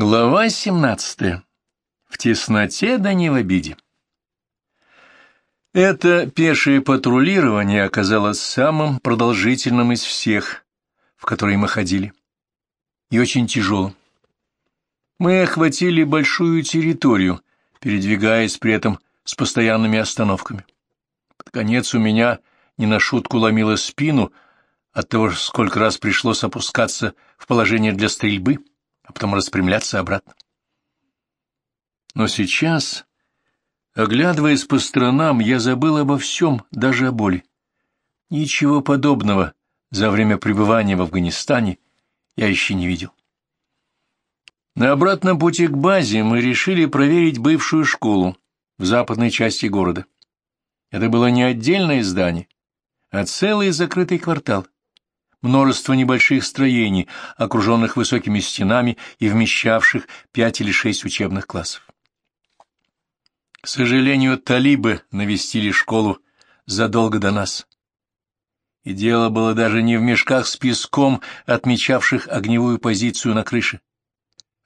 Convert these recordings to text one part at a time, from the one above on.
Глава 17. В тесноте да не в обиде. Это пешее патрулирование оказалось самым продолжительным из всех, в которые мы ходили, и очень тяжелым. Мы охватили большую территорию, передвигаясь при этом с постоянными остановками. Под конец у меня не на шутку ломило спину от того, сколько раз пришлось опускаться в положение для стрельбы — а потом распрямляться обратно. Но сейчас, оглядываясь по сторонам, я забыл обо всем, даже о боли. Ничего подобного за время пребывания в Афганистане я еще не видел. На обратном пути к базе мы решили проверить бывшую школу в западной части города. Это было не отдельное здание, а целый закрытый квартал множество небольших строений, окруженных высокими стенами и вмещавших пять или шесть учебных классов. К сожалению, талибы навестили школу задолго до нас. И дело было даже не в мешках с песком, отмечавших огневую позицию на крыше,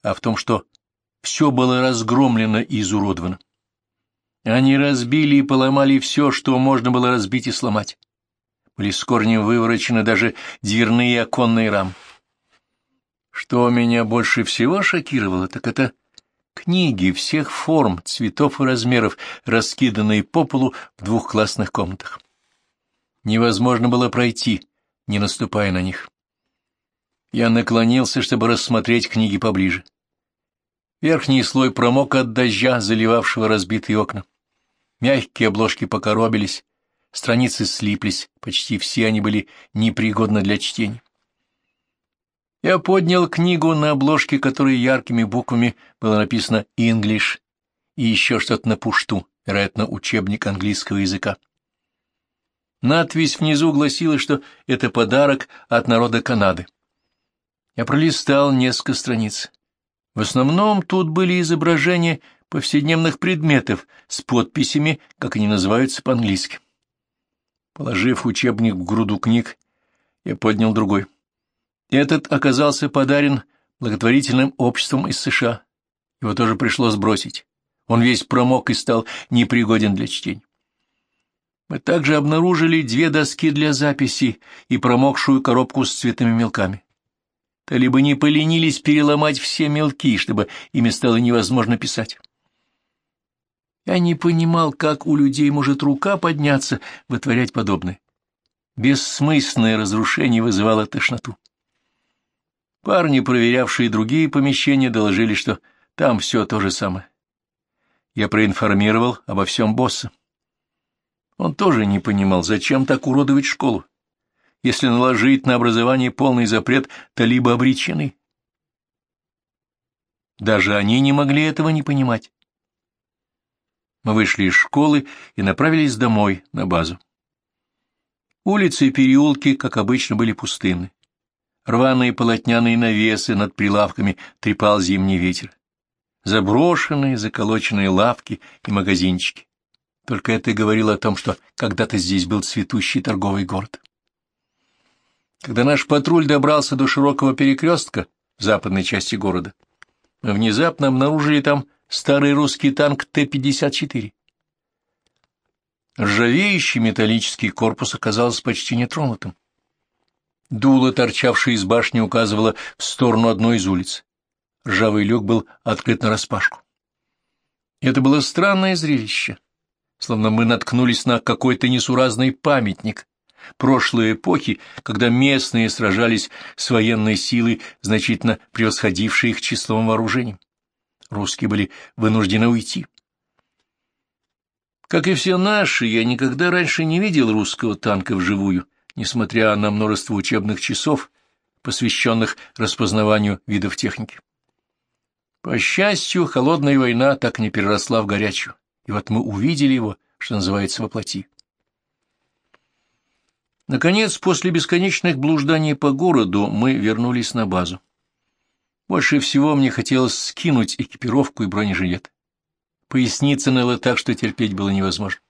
а в том, что все было разгромлено и изуродовано. Они разбили и поломали все, что можно было разбить и сломать были с корнем выворочены даже дверные оконные рамы. Что меня больше всего шокировало, так это книги всех форм, цветов и размеров, раскиданные по полу в двух классных комнатах. Невозможно было пройти, не наступая на них. Я наклонился, чтобы рассмотреть книги поближе. Верхний слой промок от дождя, заливавшего разбитые окна. Мягкие обложки покоробились, Страницы слиплись, почти все они были непригодны для чтения. Я поднял книгу, на обложке которой яркими буквами было написано «English» и еще что-то на пушту, вероятно, учебник английского языка. Надпись внизу гласила, что это подарок от народа Канады. Я пролистал несколько страниц. В основном тут были изображения повседневных предметов с подписями, как они называются по-английски. Положив учебник в груду книг, я поднял другой. Этот оказался подарен благотворительным обществом из США. Его тоже пришлось бросить. Он весь промок и стал непригоден для чтения. Мы также обнаружили две доски для записи и промокшую коробку с цветными мелками. Талибы не поленились переломать все мелки, чтобы ими стало невозможно писать. Я не понимал, как у людей может рука подняться, вытворять подобное. Бессмысленное разрушение вызывало тошноту. Парни, проверявшие другие помещения, доложили, что там все то же самое. Я проинформировал обо всем босса. Он тоже не понимал, зачем так уродовать школу. Если наложить на образование полный запрет, то либо обречены. Даже они не могли этого не понимать. Мы вышли из школы и направились домой, на базу. Улицы и переулки, как обычно, были пустынны. Рваные полотняные навесы над прилавками трепал зимний ветер. Заброшенные, заколоченные лавки и магазинчики. Только это говорило о том, что когда-то здесь был цветущий торговый город. Когда наш патруль добрался до широкого перекрестка в западной части города, мы внезапно обнаружили там старый русский танк Т-54. Ржавеющий металлический корпус оказался почти нетронутым. Дуло, торчавшее из башни, указывало в сторону одной из улиц. Ржавый люк был открыт нараспашку. Это было странное зрелище, словно мы наткнулись на какой-то несуразный памятник прошлой эпохи, когда местные сражались с военной силой, значительно превосходившей их числом вооружением русские были вынуждены уйти. Как и все наши, я никогда раньше не видел русского танка вживую, несмотря на множество учебных часов, посвященных распознаванию видов техники. По счастью, холодная война так не переросла в горячую, и вот мы увидели его, что называется, воплоти. Наконец, после бесконечных блужданий по городу, мы вернулись на базу. Больше всего мне хотелось скинуть экипировку и бронежилет. Поясница ныла так, что терпеть было невозможно.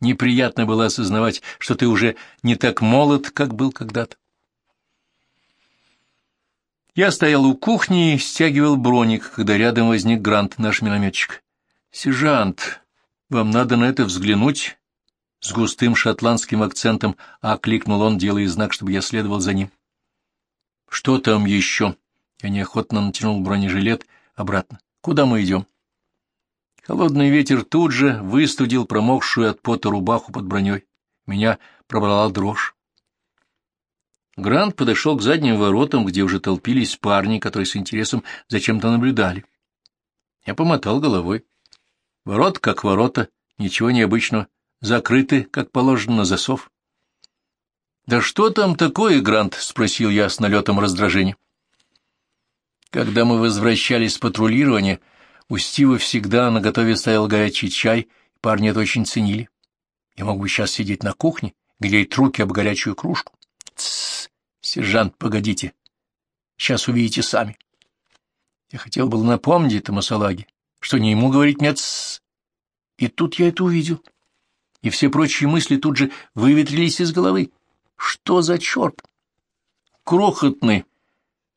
Неприятно было осознавать, что ты уже не так молод, как был когда-то. Я стоял у кухни и стягивал броник, когда рядом возник Грант, наш минометчик. «Сержант, вам надо на это взглянуть?» С густым шотландским акцентом окликнул он, делая знак, чтобы я следовал за ним. «Что там еще?» Я неохотно натянул бронежилет обратно. «Куда мы идем?» Холодный ветер тут же выстудил промокшую от пота рубаху под броней. Меня пробрала дрожь. Грант подошел к задним воротам, где уже толпились парни, которые с интересом зачем-то наблюдали. Я помотал головой. Ворот как ворота, ничего необычного, закрыты, как положено, на засов. «Да что там такое, Грант?» — спросил я с налетом раздражения. Когда мы возвращались с патрулирования, у Стива всегда на готове стоял горячий чай, парни это очень ценили. Я мог бы сейчас сидеть на кухне, греть руки об горячую кружку. Тссс, сержант, погодите. Сейчас увидите сами. Я хотел было напомнить этому салаге, что не ему говорить мне тссс. И тут я это увидел. И все прочие мысли тут же выветрились из головы. Что за черт? Крохотный,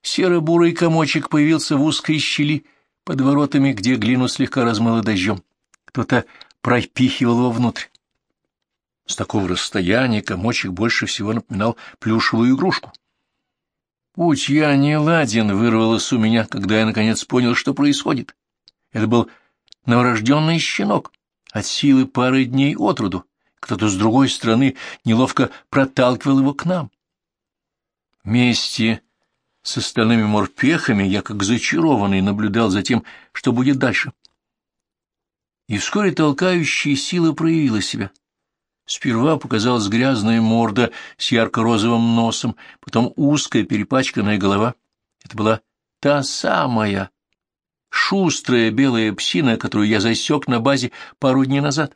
серо-бурый комочек появился в узкой щели под воротами, где глину слегка размыло дождем. Кто-то пропихивал его внутрь. С такого расстояния комочек больше всего напоминал плюшевую игрушку. «Будь я не ладен!» — вырвалось у меня, когда я наконец понял, что происходит. Это был новорожденный щенок, от силы пары дней от роду. Кто-то с другой стороны неловко проталкивал его к нам. Вместе с остальными морпехами я, как зачарованный, наблюдал за тем, что будет дальше. И вскоре толкающая сила проявила себя. Сперва показалась грязная морда с ярко-розовым носом, потом узкая перепачканная голова. Это была та самая шустрая белая псина, которую я засек на базе пару дней назад.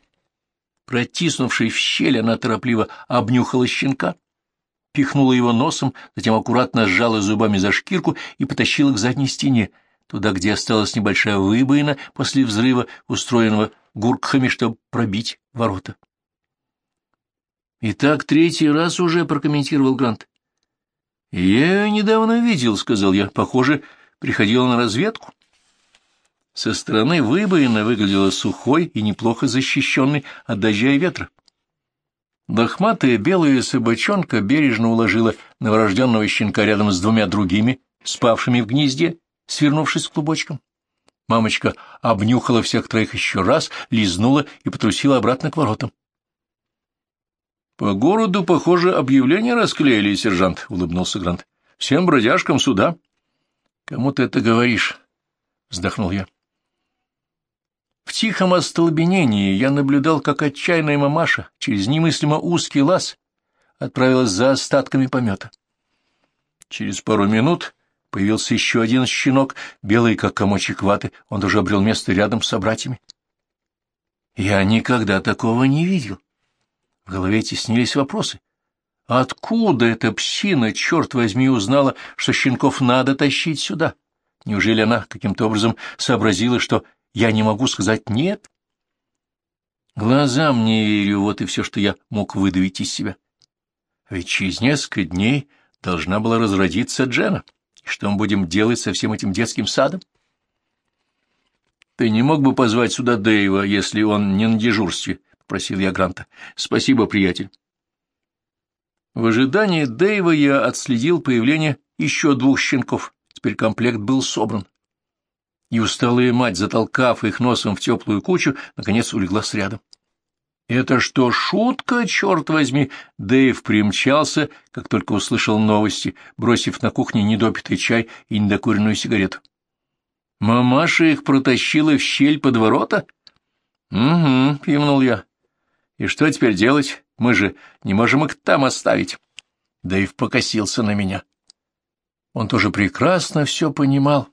Протиснувшись в щель, она торопливо обнюхала щенка, пихнула его носом, затем аккуратно сжала зубами за шкирку и потащила к задней стене, туда, где осталась небольшая выбоина после взрыва, устроенного гуркхами, чтобы пробить ворота. «И так третий раз уже», — прокомментировал Грант. «Я недавно видел», — сказал я. «Похоже, приходила на разведку». Со стороны выбоина выглядела сухой и неплохо защищенной от дождя и ветра. Лохматая белая собачонка бережно уложила новорожденного щенка рядом с двумя другими, спавшими в гнезде, свернувшись клубочком. Мамочка обнюхала всех троих еще раз, лизнула и потрусила обратно к воротам. — По городу, похоже, объявление расклеили, сержант, — улыбнулся Грант. — Всем бродяжкам сюда. — Кому ты это говоришь? — вздохнул я. В тихом остолбенении я наблюдал, как отчаянная мамаша через немыслимо узкий лаз отправилась за остатками помета. Через пару минут появился еще один щенок, белый, как комочек ваты, он тоже обрел место рядом с собратьями. Я никогда такого не видел. В голове теснились вопросы. Откуда эта псина, черт возьми, узнала, что щенков надо тащить сюда? Неужели она каким-то образом сообразила, что я не могу сказать «нет». Глазам не верю, вот и все, что я мог выдавить из себя. Ведь через несколько дней должна была разродиться Джена. Что мы будем делать со всем этим детским садом? Ты не мог бы позвать сюда Дэйва, если он не на дежурстве? — попросил я Гранта. — Спасибо, приятель. В ожидании Дэйва я отследил появление еще двух щенков. Теперь комплект был собран и усталая мать, затолкав их носом в теплую кучу, наконец улеглась рядом. «Это что, шутка, черт возьми?» Дэйв примчался, как только услышал новости, бросив на кухне недопитый чай и недокуренную сигарету. «Мамаша их протащила в щель под ворота?» «Угу», — кивнул я. «И что теперь делать? Мы же не можем их там оставить». Дэйв покосился на меня. Он тоже прекрасно все понимал.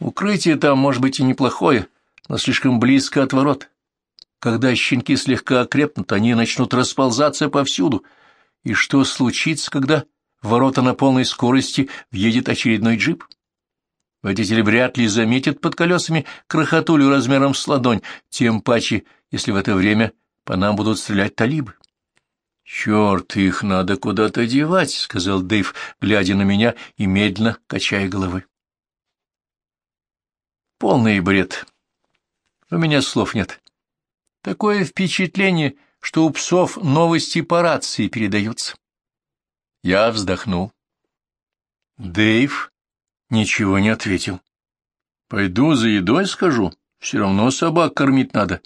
Укрытие там, может быть, и неплохое, но слишком близко от ворот. Когда щенки слегка окрепнут, они начнут расползаться повсюду. И что случится, когда ворота на полной скорости въедет очередной джип? Водитель вряд ли заметит под колесами крохотулю размером с ладонь, тем паче, если в это время по нам будут стрелять талибы. «Черт, их надо куда-то девать», — сказал Дэйв, глядя на меня и медленно качая головой. «Полный бред. У меня слов нет. Такое впечатление, что у псов новости по рации передаются». Я вздохнул. Дэйв ничего не ответил. «Пойду за едой скажу. Все равно собак кормить надо».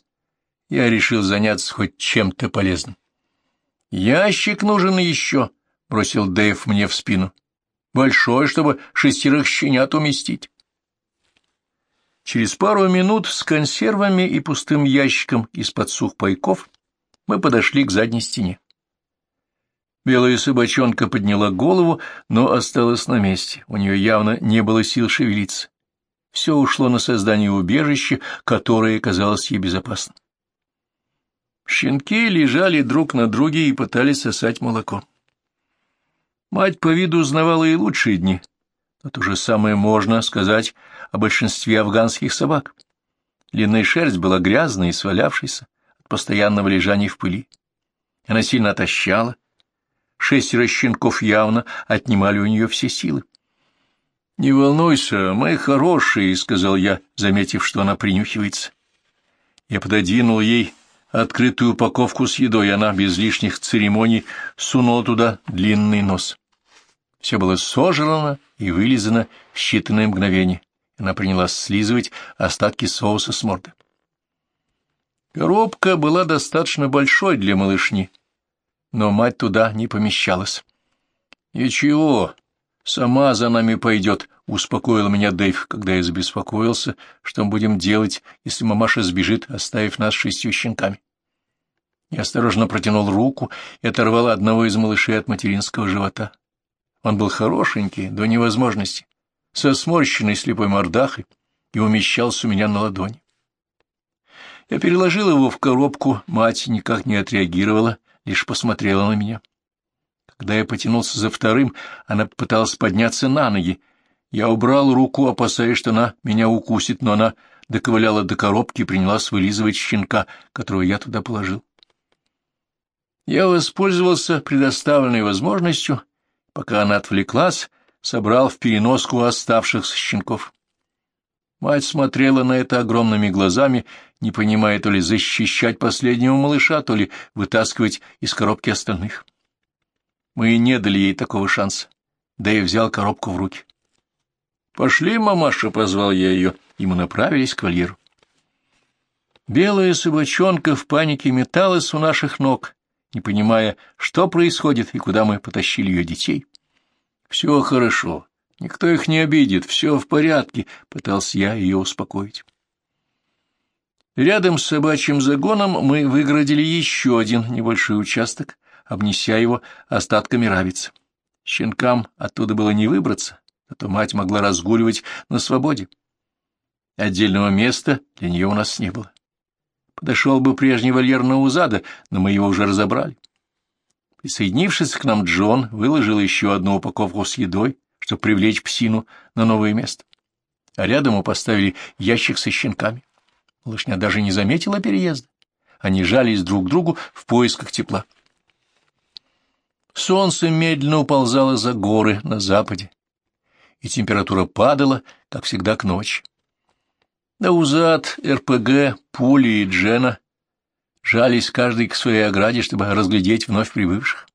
Я решил заняться хоть чем-то полезным. «Ящик нужен еще», — бросил Дэйв мне в спину. «Большой, чтобы шестерых щенят уместить». Через пару минут с консервами и пустым ящиком из-под сухпайков мы подошли к задней стене. Белая собачонка подняла голову, но осталась на месте. У нее явно не было сил шевелиться. Все ушло на создание убежища, которое казалось ей безопасным. Щенки лежали друг на друге и пытались сосать молоко. Мать по виду узнавала и лучшие дни, но то же самое можно сказать о большинстве афганских собак. Длинная шерсть была грязной и свалявшейся от постоянного лежания в пыли. Она сильно отощала. Шестеро щенков явно отнимали у нее все силы. — Не волнуйся, мы хорошие, — сказал я, заметив, что она принюхивается. Я пододвинул ей открытую упаковку с едой, она без лишних церемоний сунула туда длинный нос. Все было сожрано и вылизано в считанные мгновения. Она принялась слизывать остатки соуса с морды. Коробка была достаточно большой для малышни, но мать туда не помещалась. — Ничего, сама за нами пойдет, — успокоил меня Дэйв, когда я забеспокоился, что мы будем делать, если мамаша сбежит, оставив нас шестью щенками. Я осторожно протянул руку и оторвал одного из малышей от материнского живота. Он был хорошенький, до невозможности, со сморщенной слепой мордахой и умещался у меня на ладони. Я переложил его в коробку, мать никак не отреагировала, лишь посмотрела на меня. Когда я потянулся за вторым, она пыталась подняться на ноги. Я убрал руку, опасаясь, что она меня укусит, но она доковыляла до коробки и принялась вылизывать щенка, которого я туда положил. Я воспользовался предоставленной возможностью, пока она отвлеклась, собрал в переноску оставшихся щенков. Мать смотрела на это огромными глазами, не понимая то ли защищать последнего малыша, то ли вытаскивать из коробки остальных. Мы не дали ей такого шанса, да и взял коробку в руки. «Пошли, мамаша!» — позвал я ее, и мы направились к вольеру. Белая собачонка в панике металась у наших ног, не понимая, что происходит и куда мы потащили ее детей. «Все хорошо, никто их не обидит, все в порядке», — пытался я ее успокоить. Рядом с собачьим загоном мы выгородили еще один небольшой участок, обнеся его остатками равиц. Щенкам оттуда было не выбраться, а то мать могла разгуливать на свободе. Отдельного места для нее у нас не было. Подошел бы прежний вольер Наузада, но мы его уже разобрали. Присоединившись к нам, Джон выложил еще одну упаковку с едой, чтобы привлечь псину на новое место. А рядом мы поставили ящик со щенками. Малышня даже не заметила переезда. Они жались друг к другу в поисках тепла. Солнце медленно уползало за горы на западе, и температура падала, как всегда, к ночи. Наузад, РПГ, Пули и Джена жались каждый к своей ограде, чтобы разглядеть вновь прибывших.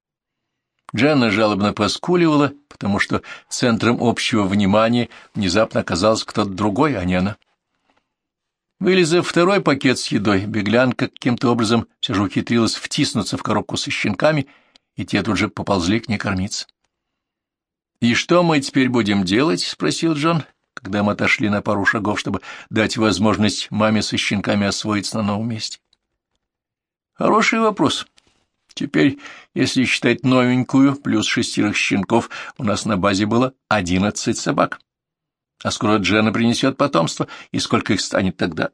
Дженна жалобно поскуливала, потому что центром общего внимания внезапно оказался кто-то другой, а не она. Вылезав второй пакет с едой, беглянка каким-то образом все же ухитрилась втиснуться в коробку со щенками, и те тут же поползли к ней кормиться. — И что мы теперь будем делать? — спросил Джон когда мы отошли на пару шагов, чтобы дать возможность маме со щенками освоиться на новом месте? Хороший вопрос. Теперь, если считать новенькую, плюс шестерых щенков, у нас на базе было одиннадцать собак. А скоро Джена принесет потомство, и сколько их станет тогда?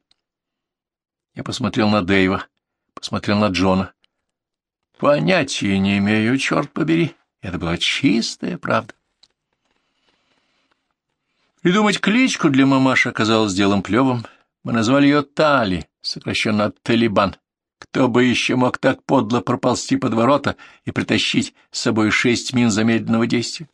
Я посмотрел на Дэйва, посмотрел на Джона. Понятия не имею, черт побери. Это была чистая правда. Придумать кличку для мамаши оказалось делом плевым. Мы назвали ее Тали, сокращенно от Талибан, Кто бы еще мог так подло проползти под ворота и притащить с собой шесть мин замедленного действия?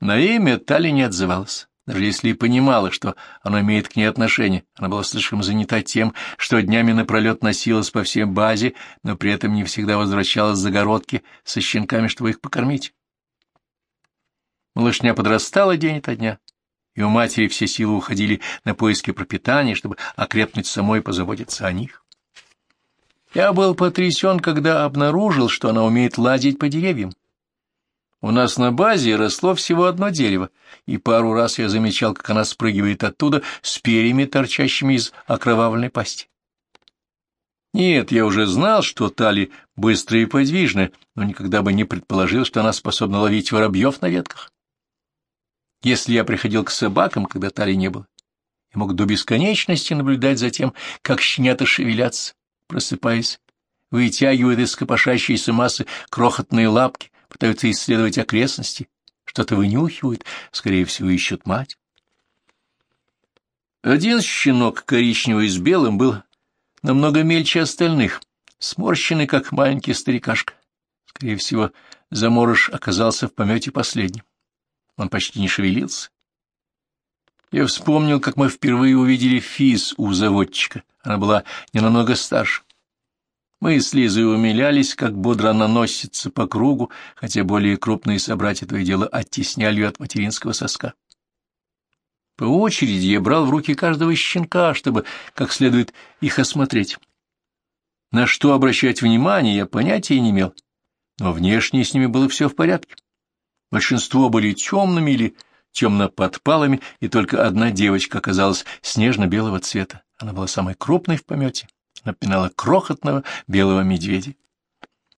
На имя Тали не отзывалась, даже если и понимала, что оно имеет к ней отношение. Она была слишком занята тем, что днями напролет носилась по всей базе, но при этом не всегда возвращалась с загородки со щенками, чтобы их покормить. Малышня подрастала день ото дня, и у матери все силы уходили на поиски пропитания, чтобы окрепнуть самой и позаботиться о них. Я был потрясен, когда обнаружил, что она умеет лазить по деревьям. У нас на базе росло всего одно дерево, и пару раз я замечал, как она спрыгивает оттуда с перьями, торчащими из окровавленной пасти. Нет, я уже знал, что Тали быстрая и подвижная, но никогда бы не предположил, что она способна ловить воробьев на ветках. Если я приходил к собакам, когда Тали не было, я мог до бесконечности наблюдать за тем, как щенята шевелятся, просыпаясь, вытягивают из копошащейся массы крохотные лапки, пытаются исследовать окрестности, что-то вынюхивают, скорее всего, ищут мать. Один щенок, коричневый с белым, был намного мельче остальных, сморщенный, как маленький старикашка. Скорее всего, заморыш оказался в помете последним. Он почти не шевелился. Я вспомнил, как мы впервые увидели физ у заводчика. Она была не намного старше. Мы с Лизой умилялись, как бодро она носится по кругу, хотя более крупные собратья то и дело оттесняли ее от материнского соска. По очереди я брал в руки каждого щенка, чтобы как следует их осмотреть. На что обращать внимание, я понятия не имел, но внешне с ними было все в порядке. Большинство были темными или темно-подпалыми, и только одна девочка оказалась снежно-белого цвета. Она была самой крупной в помете, напинала крохотного белого медведя.